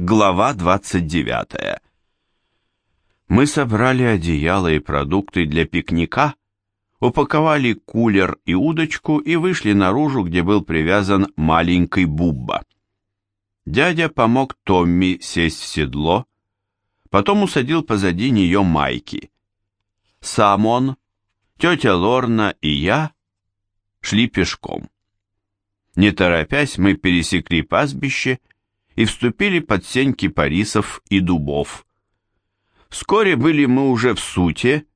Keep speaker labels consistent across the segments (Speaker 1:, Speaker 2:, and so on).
Speaker 1: Глава 29. Мы собрали одеяло и продукты для пикника, упаковали кулер и удочку и вышли наружу, где был привязан маленький Бубба. Дядя помог Томми сесть в седло, потом усадил позади нее Майки. Сам он, тетя Лорна и я шли пешком. Не торопясь, мы пересекли пастбище и вступили под сень кипарисов и дубов. Вскоре были мы уже в Суте,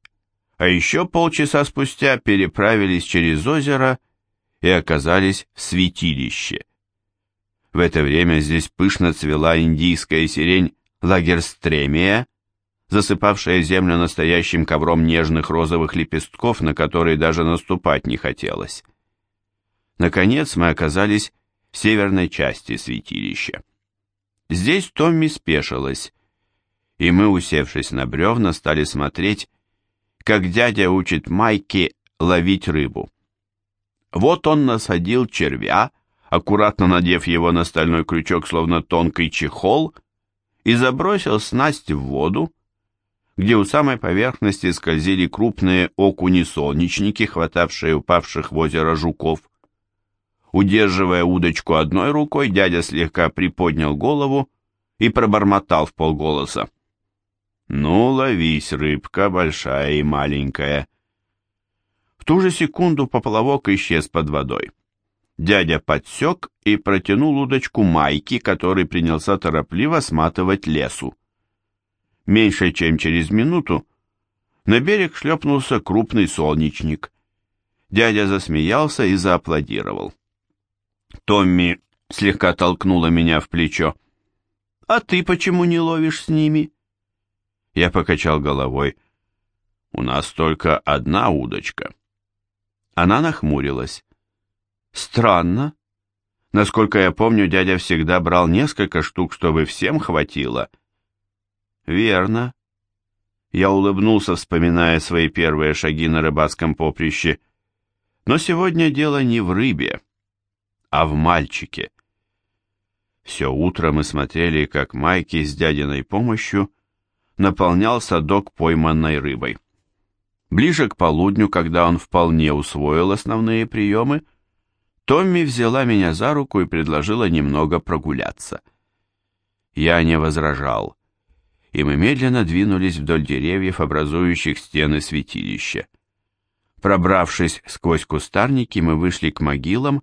Speaker 1: а еще полчаса спустя переправились через озеро и оказались в святилище. В это время здесь пышно цвела индийская сирень лагерстремия, засыпавшая землю настоящим ковром нежных розовых лепестков, на которые даже наступать не хотелось. Наконец мы оказались в северной части святилища. Здесь Томми спешилась, и мы, усевшись на бревна, стали смотреть, как дядя учит Майки ловить рыбу. Вот он насадил червя, аккуратно надев его на стальной крючок, словно тонкий чехол, и забросил снасть в воду, где у самой поверхности скользили крупные окуни-солнечники, хватавшие упавших в озеро жуков. Удерживая удочку одной рукой, дядя слегка приподнял голову и пробормотал в полголоса. «Ну, ловись, рыбка, большая и маленькая». В ту же секунду поплавок исчез под водой. Дядя подсек и протянул удочку Майки, который принялся торопливо сматывать лесу. Меньше чем через минуту на берег шлепнулся крупный солнечник. Дядя засмеялся и зааплодировал. Томми слегка толкнула меня в плечо. «А ты почему не ловишь с ними?» Я покачал головой. «У нас только одна удочка». Она нахмурилась. «Странно. Насколько я помню, дядя всегда брал несколько штук, чтобы всем хватило». «Верно». Я улыбнулся, вспоминая свои первые шаги на рыбацком поприще. «Но сегодня дело не в рыбе» а в мальчике. Все утро мы смотрели, как Майки с дядиной помощью наполнял садок пойманной рыбой. Ближе к полудню, когда он вполне усвоил основные приемы, Томми взяла меня за руку и предложила немного прогуляться. Я не возражал, и мы медленно двинулись вдоль деревьев, образующих стены святилища. Пробравшись сквозь кустарники, мы вышли к могилам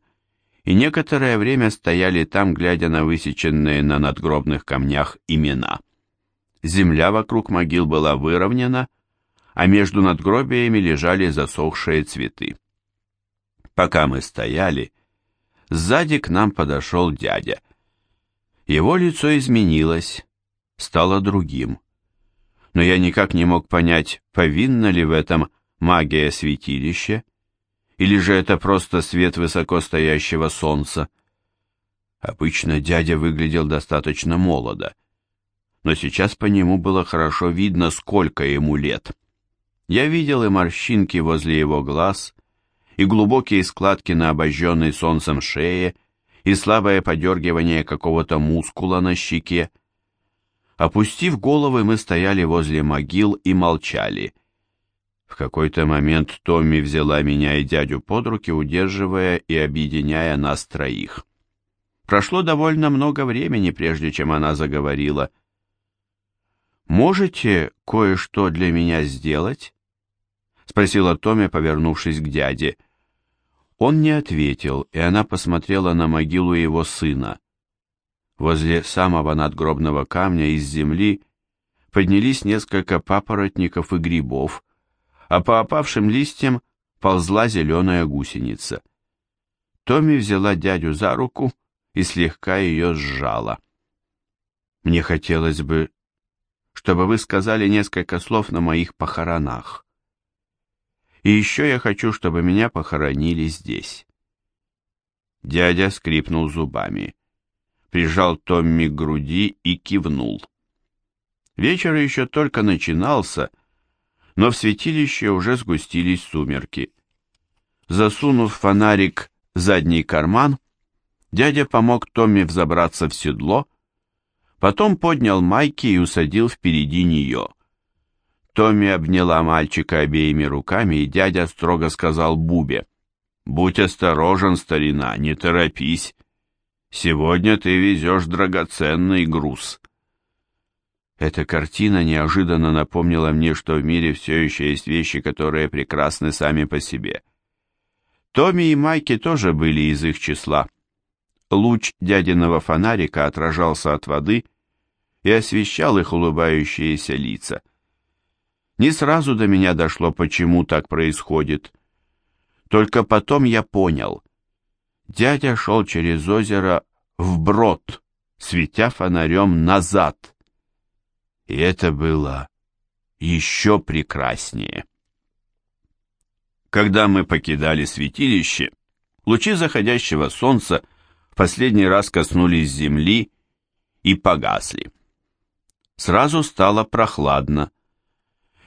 Speaker 1: и некоторое время стояли там, глядя на высеченные на надгробных камнях имена. Земля вокруг могил была выровнена, а между надгробиями лежали засохшие цветы. Пока мы стояли, сзади к нам подошел дядя. Его лицо изменилось, стало другим. Но я никак не мог понять, повинна ли в этом магия святилища, или же это просто свет высокостоящего солнца? Обычно дядя выглядел достаточно молодо, но сейчас по нему было хорошо видно, сколько ему лет. Я видел и морщинки возле его глаз, и глубокие складки на обожженной солнцем шее, и слабое подергивание какого-то мускула на щеке. Опустив головы, мы стояли возле могил и молчали — в какой-то момент Томми взяла меня и дядю под руки, удерживая и объединяя нас троих. Прошло довольно много времени, прежде чем она заговорила. «Можете кое-что для меня сделать?» — спросила Томми, повернувшись к дяде. Он не ответил, и она посмотрела на могилу его сына. Возле самого надгробного камня из земли поднялись несколько папоротников и грибов, а по опавшим листьям ползла зеленая гусеница. Томми взяла дядю за руку и слегка ее сжала. «Мне хотелось бы, чтобы вы сказали несколько слов на моих похоронах. И еще я хочу, чтобы меня похоронили здесь». Дядя скрипнул зубами, прижал Томми к груди и кивнул. Вечер еще только начинался, но в святилище уже сгустились сумерки. Засунув фонарик в задний карман, дядя помог Томми взобраться в седло, Потом поднял майки и усадил впереди нее. Томми обняла мальчика обеими руками, и дядя строго сказал Бубе, «Будь осторожен, старина, не торопись. Сегодня ты везешь драгоценный груз». Эта картина неожиданно напомнила мне, что в мире все еще есть вещи, которые прекрасны сами по себе. Томми и Майки тоже были из их числа. Луч дядиного фонарика отражался от воды и освещал их улыбающиеся лица. Не сразу до меня дошло, почему так происходит. Только потом я понял. Дядя шел через озеро вброд, светя фонарем назад. И это было еще прекраснее. Когда мы покидали святилище, лучи заходящего солнца последний раз коснулись земли и погасли. Сразу стало прохладно.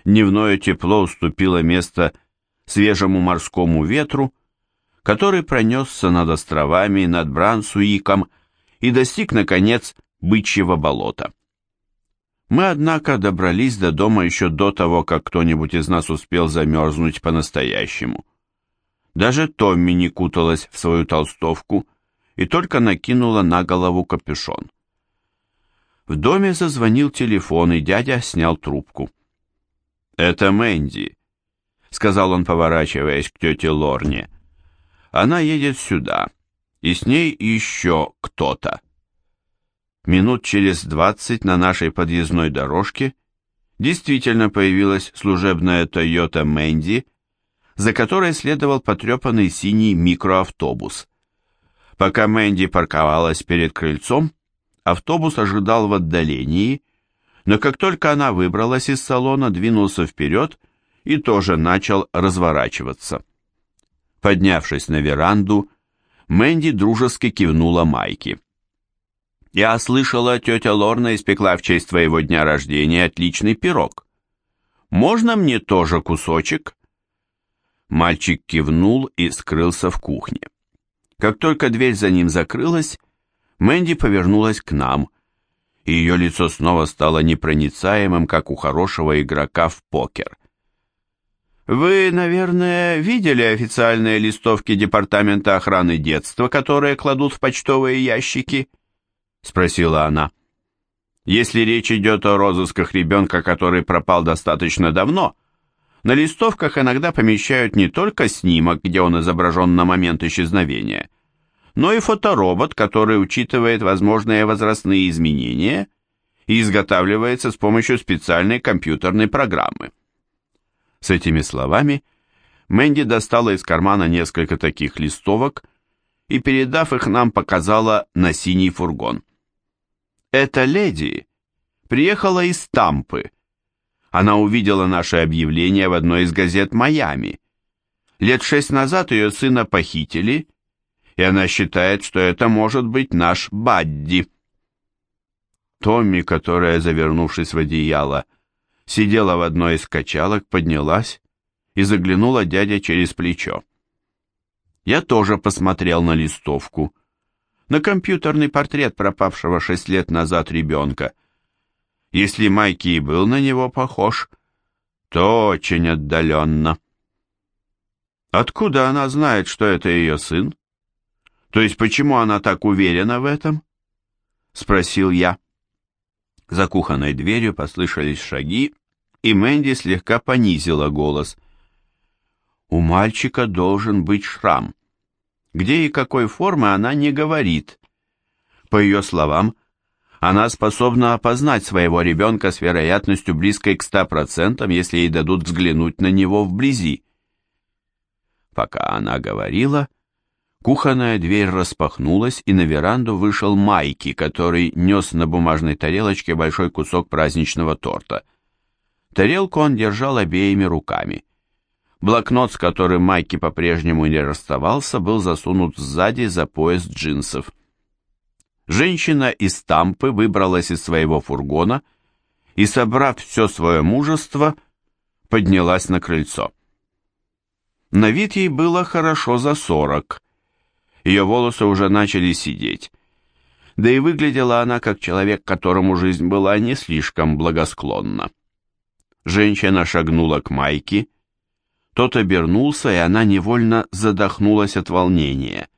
Speaker 1: Дневное тепло уступило место свежему морскому ветру, который пронесся над островами, над Брансуиком и достиг, наконец, бычьего болота. Мы, однако, добрались до дома еще до того, как кто-нибудь из нас успел замерзнуть по-настоящему. Даже Томми не куталась в свою толстовку и только накинула на голову капюшон. В доме зазвонил телефон, и дядя снял трубку. «Это Мэнди», — сказал он, поворачиваясь к тете Лорне. «Она едет сюда, и с ней еще кто-то». Минут через двадцать на нашей подъездной дорожке действительно появилась служебная Toyota Мэнди, за которой следовал потрепанный синий микроавтобус. Пока Мэнди парковалась перед крыльцом, автобус ожидал в отдалении, но как только она выбралась из салона, двинулся вперед и тоже начал разворачиваться. Поднявшись на веранду, Мэнди дружески кивнула Майке. Я слышала, тетя Лорна испекла в честь твоего дня рождения отличный пирог. Можно мне тоже кусочек?» Мальчик кивнул и скрылся в кухне. Как только дверь за ним закрылась, Мэнди повернулась к нам, и ее лицо снова стало непроницаемым, как у хорошего игрока в покер. «Вы, наверное, видели официальные листовки Департамента охраны детства, которые кладут в почтовые ящики?» — спросила она. «Если речь идет о розысках ребенка, который пропал достаточно давно, на листовках иногда помещают не только снимок, где он изображен на момент исчезновения, но и фоторобот, который учитывает возможные возрастные изменения и изготавливается с помощью специальной компьютерной программы». С этими словами Мэнди достала из кармана несколько таких листовок и, передав их нам, показала на синий фургон. Эта леди приехала из Тампы. Она увидела наше объявление в одной из газет Майами. Лет шесть назад ее сына похитили, и она считает, что это может быть наш Бадди. Томми, которая, завернувшись в одеяло, сидела в одной из качалок, поднялась и заглянула дядя через плечо. Я тоже посмотрел на листовку на компьютерный портрет пропавшего шесть лет назад ребенка. Если Майки и был на него похож, то очень отдаленно. Откуда она знает, что это ее сын? То есть почему она так уверена в этом? Спросил я. За кухонной дверью послышались шаги, и Мэнди слегка понизила голос. У мальчика должен быть шрам. Где и какой формы она не говорит. По ее словам, она способна опознать своего ребенка с вероятностью близкой к 100%, если ей дадут взглянуть на него вблизи. Пока она говорила, кухонная дверь распахнулась, и на веранду вышел Майки, который нес на бумажной тарелочке большой кусок праздничного торта. Тарелку он держал обеими руками. Блокнот, с которым Майки по-прежнему не расставался, был засунут сзади за пояс джинсов. Женщина из Тампы выбралась из своего фургона и, собрав все свое мужество, поднялась на крыльцо. На вид ей было хорошо за сорок. Ее волосы уже начали сидеть. да и выглядела она как человек, которому жизнь была не слишком благосклонна. Женщина шагнула к Майке, тот обернулся, и она невольно задохнулась от волнения.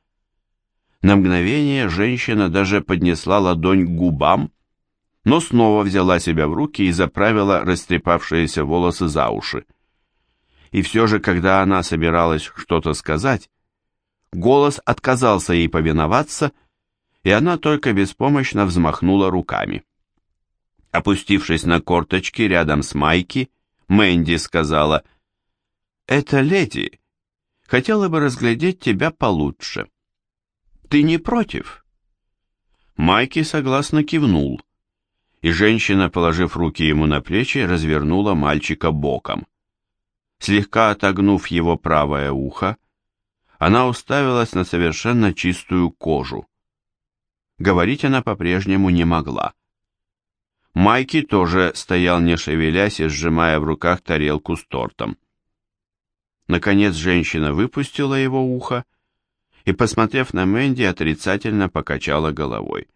Speaker 1: На мгновение женщина даже поднесла ладонь к губам, но снова взяла себя в руки и заправила растрепавшиеся волосы за уши. И все же, когда она собиралась что-то сказать, голос отказался ей повиноваться, и она только беспомощно взмахнула руками. Опустившись на корточки рядом с Майки, Мэнди сказала, «Эта леди хотела бы разглядеть тебя получше. Ты не против?» Майки согласно кивнул, и женщина, положив руки ему на плечи, развернула мальчика боком. Слегка отогнув его правое ухо, она уставилась на совершенно чистую кожу. Говорить она по-прежнему не могла. Майки тоже стоял не шевелясь и сжимая в руках тарелку с тортом. Наконец женщина выпустила его ухо и, посмотрев на Мэнди, отрицательно покачала головой.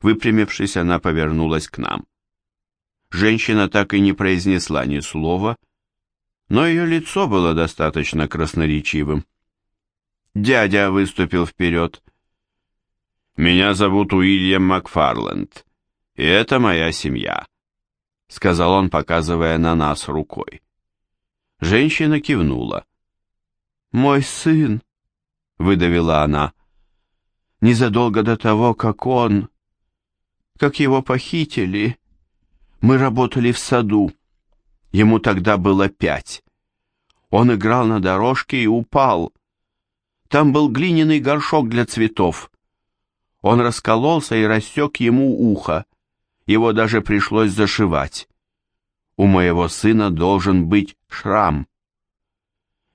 Speaker 1: Выпрямившись, она повернулась к нам. Женщина так и не произнесла ни слова, но ее лицо было достаточно красноречивым. Дядя выступил вперед. «Меня зовут Уильям Макфарленд, и это моя семья», — сказал он, показывая на нас рукой. Женщина кивнула. «Мой сын», — выдавила она, — «незадолго до того, как он...» как его похитили. Мы работали в саду. Ему тогда было пять. Он играл на дорожке и упал. Там был глиняный горшок для цветов. Он раскололся и рассек ему ухо. Его даже пришлось зашивать. У моего сына должен быть шрам.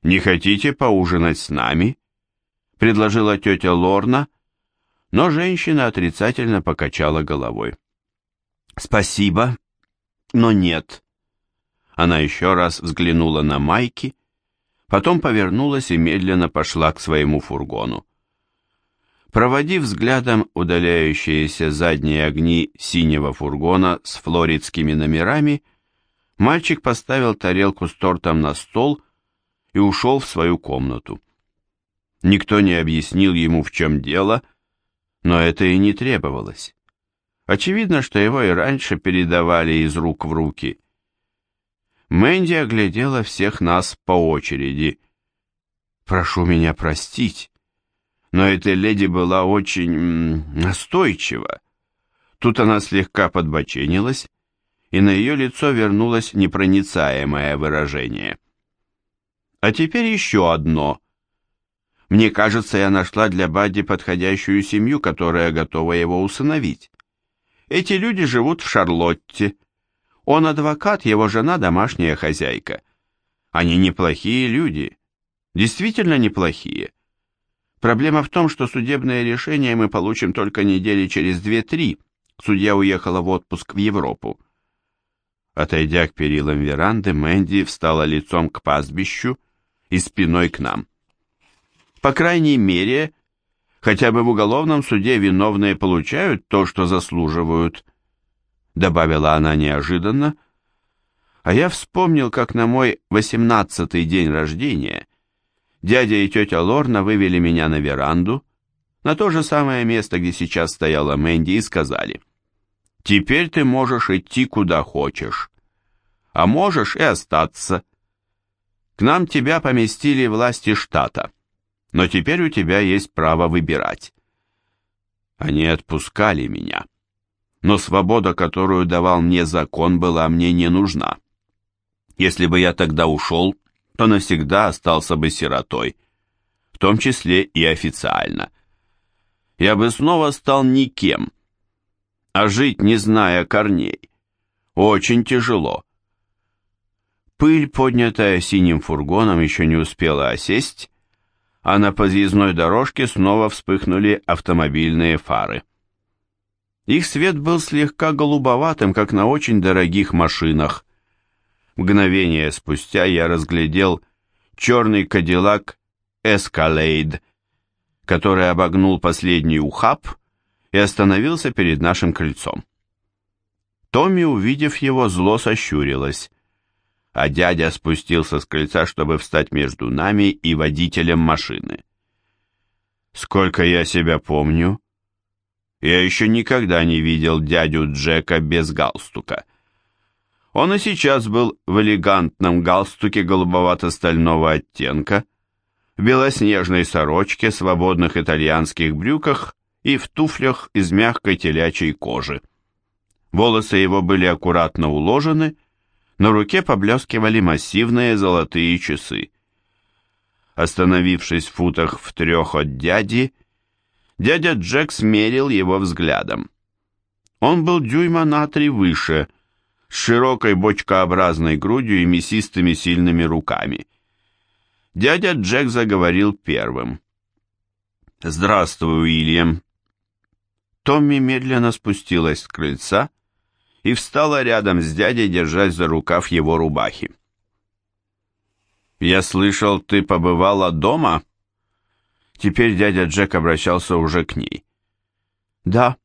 Speaker 1: «Не хотите поужинать с нами?» — предложила тетя Лорна, но женщина отрицательно покачала головой. «Спасибо, но нет». Она еще раз взглянула на Майки, потом повернулась и медленно пошла к своему фургону. Проводив взглядом удаляющиеся задние огни синего фургона с флоридскими номерами, мальчик поставил тарелку с тортом на стол и ушел в свою комнату. Никто не объяснил ему, в чем дело, — но это и не требовалось. Очевидно, что его и раньше передавали из рук в руки. Мэнди оглядела всех нас по очереди. «Прошу меня простить, но эта леди была очень настойчива». Тут она слегка подбоченилась, и на ее лицо вернулось непроницаемое выражение. «А теперь еще одно», мне кажется, я нашла для Бадди подходящую семью, которая готова его усыновить. Эти люди живут в Шарлотте. Он адвокат, его жена домашняя хозяйка. Они неплохие люди. Действительно неплохие. Проблема в том, что судебное решение мы получим только недели через две-три. Судья уехала в отпуск в Европу. Отойдя к перилам веранды, Мэнди встала лицом к пастбищу и спиной к нам. По крайней мере, хотя бы в уголовном суде виновные получают то, что заслуживают, добавила она неожиданно, а я вспомнил, как на мой восемнадцатый день рождения дядя и тетя Лорна вывели меня на веранду, на то же самое место, где сейчас стояла Мэнди, и сказали, «Теперь ты можешь идти куда хочешь, а можешь и остаться. К нам тебя поместили власти штата но теперь у тебя есть право выбирать. Они отпускали меня, но свобода, которую давал мне закон, была мне не нужна. Если бы я тогда ушел, то навсегда остался бы сиротой, в том числе и официально. Я бы снова стал никем, а жить, не зная корней, очень тяжело. Пыль, поднятая синим фургоном, еще не успела осесть, а на подъездной дорожке снова вспыхнули автомобильные фары. Их свет был слегка голубоватым, как на очень дорогих машинах. Мгновение спустя я разглядел черный кадиллак Escalade, который обогнул последний ухаб и остановился перед нашим крыльцом. Томми, увидев его, зло сощурилась, а дядя спустился с крыльца, чтобы встать между нами и водителем машины. Сколько я себя помню, я еще никогда не видел дядю Джека без галстука. Он и сейчас был в элегантном галстуке голубовато-стального оттенка, в белоснежной сорочке, свободных итальянских брюках и в туфлях из мягкой телячьей кожи. Волосы его были аккуратно уложены, на руке поблескивали массивные золотые часы. Остановившись в футах в трех от дяди, дядя Джек смерил его взглядом. Он был дюйма на три выше, с широкой бочкообразной грудью и мясистыми сильными руками. Дядя Джек заговорил первым. «Здравствуй, Уильям». Томми медленно спустилась с крыльца и встала рядом с дядей, держась за рукав его рубахи. «Я слышал, ты побывала дома?» Теперь дядя Джек обращался уже к ней. «Да.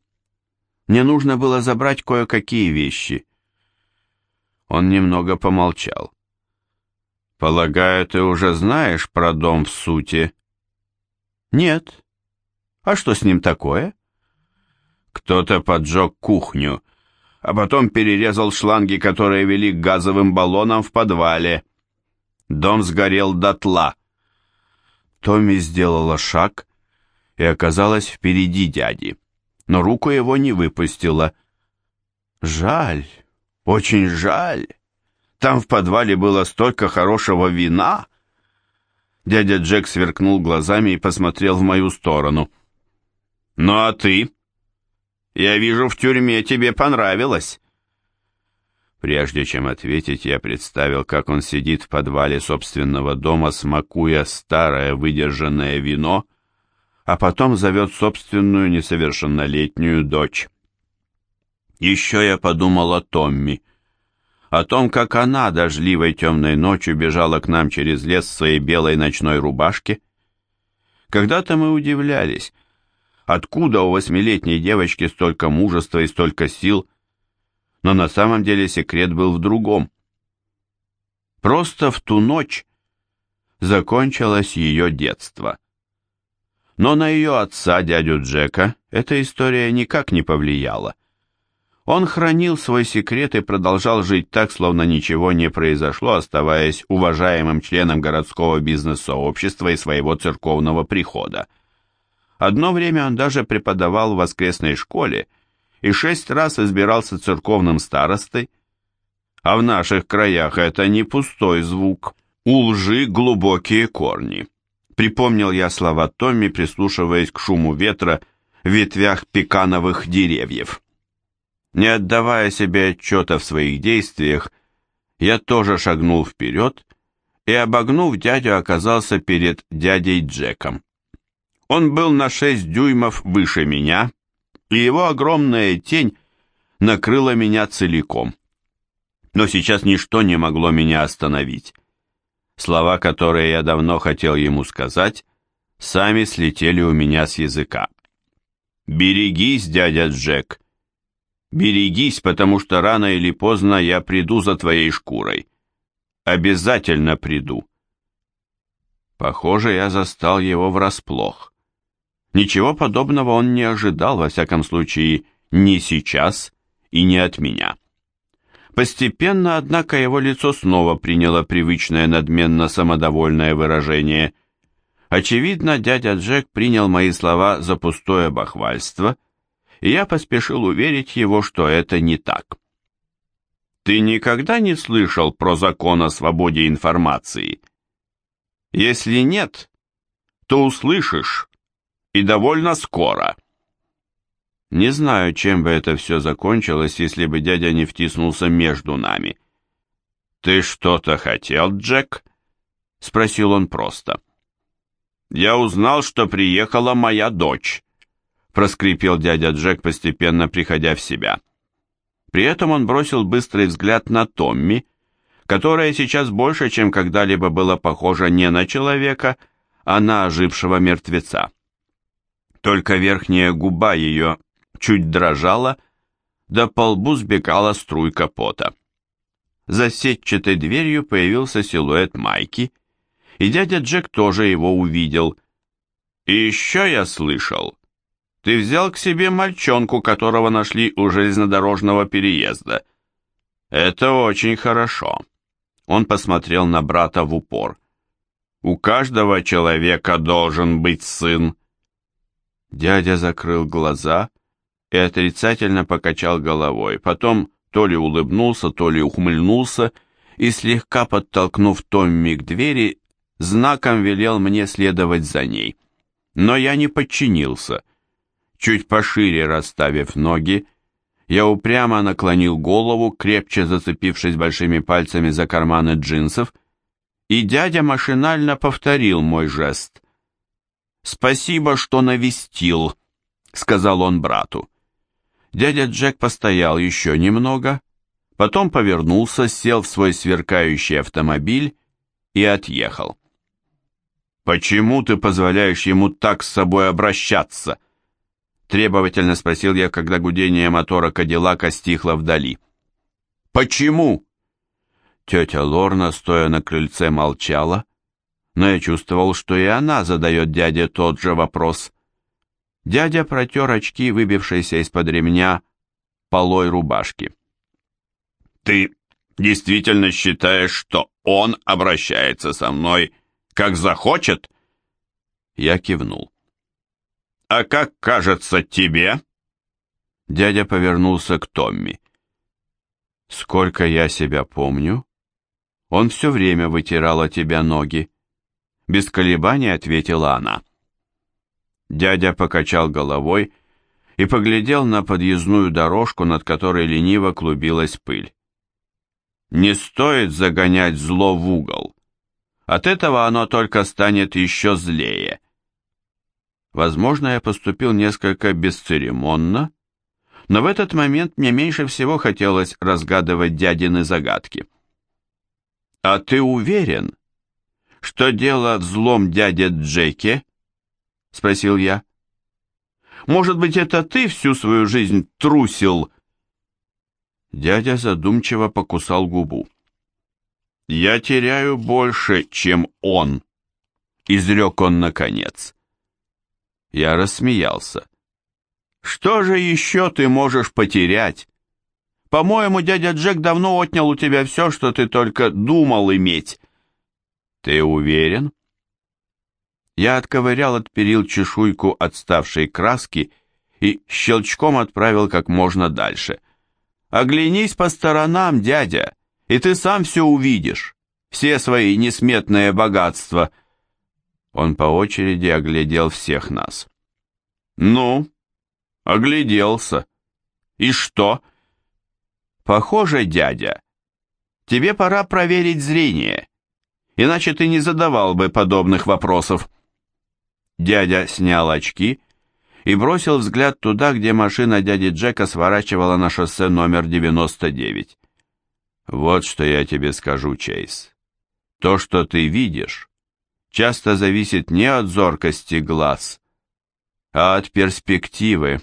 Speaker 1: Мне нужно было забрать кое-какие вещи». Он немного помолчал. «Полагаю, ты уже знаешь про дом в сути?» «Нет. А что с ним такое?» «Кто-то поджег кухню а потом перерезал шланги, которые вели к газовым баллонам в подвале. Дом сгорел дотла. Томми сделала шаг и оказалась впереди дяди, но руку его не выпустила. Жаль, очень жаль. Там в подвале было столько хорошего вина. Дядя Джек сверкнул глазами и посмотрел в мою сторону. «Ну а ты?» Я вижу, в тюрьме тебе понравилось. Прежде чем ответить, я представил, как он сидит в подвале собственного дома, смакуя старое выдержанное вино, а потом зовет собственную несовершеннолетнюю дочь. Еще я подумал о Томми, о том, как она дождливой темной ночью бежала к нам через лес в своей белой ночной рубашке. Когда-то мы удивлялись, Откуда у восьмилетней девочки столько мужества и столько сил? Но на самом деле секрет был в другом. Просто в ту ночь закончилось ее детство. Но на ее отца, дядю Джека, эта история никак не повлияла. Он хранил свой секрет и продолжал жить так, словно ничего не произошло, оставаясь уважаемым членом городского бизнес-сообщества и своего церковного прихода. Одно время он даже преподавал в воскресной школе и шесть раз избирался церковным старостой. А в наших краях это не пустой звук. У лжи глубокие корни. Припомнил я слова Томми, прислушиваясь к шуму ветра в ветвях пекановых деревьев. Не отдавая себе отчета в своих действиях, я тоже шагнул вперед и, обогнув дядю, оказался перед дядей Джеком. Он был на шесть дюймов выше меня, и его огромная тень накрыла меня целиком. Но сейчас ничто не могло меня остановить. Слова, которые я давно хотел ему сказать, сами слетели у меня с языка. «Берегись, дядя Джек! Берегись, потому что рано или поздно я приду за твоей шкурой. Обязательно приду!» Похоже, я застал его врасплох. Ничего подобного он не ожидал, во всяком случае, не сейчас и не от меня. Постепенно, однако, его лицо снова приняло привычное надменно-самодовольное выражение. Очевидно, дядя Джек принял мои слова за пустое бахвальство, и я поспешил уверить его, что это не так. «Ты никогда не слышал про закон о свободе информации?» «Если нет, то услышишь» и довольно скоро. Не знаю, чем бы это все закончилось, если бы дядя не втиснулся между нами. «Ты что-то хотел, Джек?» — спросил он просто. «Я узнал, что приехала моя дочь», — проскрипел дядя Джек, постепенно приходя в себя. При этом он бросил быстрый взгляд на Томми, которая сейчас больше, чем когда-либо была похожа не на человека, а на ожившего мертвеца. Только верхняя губа ее чуть дрожала, да по лбу сбегала струйка пота. За сетчатой дверью появился силуэт Майки, и дядя Джек тоже его увидел. «И еще я слышал, ты взял к себе мальчонку, которого нашли у железнодорожного переезда. Это очень хорошо». Он посмотрел на брата в упор. «У каждого человека должен быть сын». Дядя закрыл глаза и отрицательно покачал головой, потом то ли улыбнулся, то ли ухмыльнулся и, слегка подтолкнув Томми к двери, знаком велел мне следовать за ней. Но я не подчинился. Чуть пошире расставив ноги, я упрямо наклонил голову, крепче зацепившись большими пальцами за карманы джинсов, и дядя машинально повторил мой жест. «Спасибо, что навестил», — сказал он брату. Дядя Джек постоял еще немного, потом повернулся, сел в свой сверкающий автомобиль и отъехал. «Почему ты позволяешь ему так с собой обращаться?» Требовательно спросил я, когда гудение мотора Кадиллака стихло вдали. «Почему?» Тетя Лорна, стоя на крыльце, молчала, но я чувствовал, что и она задает дяде тот же вопрос. Дядя протер очки, выбившиеся из-под ремня полой рубашки. «Ты действительно считаешь, что он обращается со мной, как захочет?» Я кивнул. «А как кажется тебе?» Дядя повернулся к Томми. «Сколько я себя помню, он все время вытирал от тебя ноги. Без колебаний ответила она. Дядя покачал головой и поглядел на подъездную дорожку, над которой лениво клубилась пыль. Не стоит загонять зло в угол. От этого оно только станет еще злее. Возможно, я поступил несколько бесцеремонно, но в этот момент мне меньше всего хотелось разгадывать дядины загадки. «А ты уверен, что дело в злом дяде Джеке?» — спросил я. «Может быть, это ты всю свою жизнь трусил?» Дядя задумчиво покусал губу. «Я теряю больше, чем он», — изрек он наконец. Я рассмеялся. «Что же еще ты можешь потерять? По-моему, дядя Джек давно отнял у тебя все, что ты только думал иметь». «Ты уверен?» Я отковырял от перил чешуйку отставшей краски и щелчком отправил как можно дальше. «Оглянись по сторонам, дядя, и ты сам все увидишь, все свои несметные богатства». Он по очереди оглядел всех нас. «Ну, огляделся. И что?» «Похоже, дядя, тебе пора проверить зрение, иначе ты не задавал бы подобных вопросов». Дядя снял очки и бросил взгляд туда, где машина дяди Джека сворачивала на шоссе номер 99. «Вот что я тебе скажу, Чейз. То, что ты видишь, часто зависит не от зоркости глаз, а от перспективы.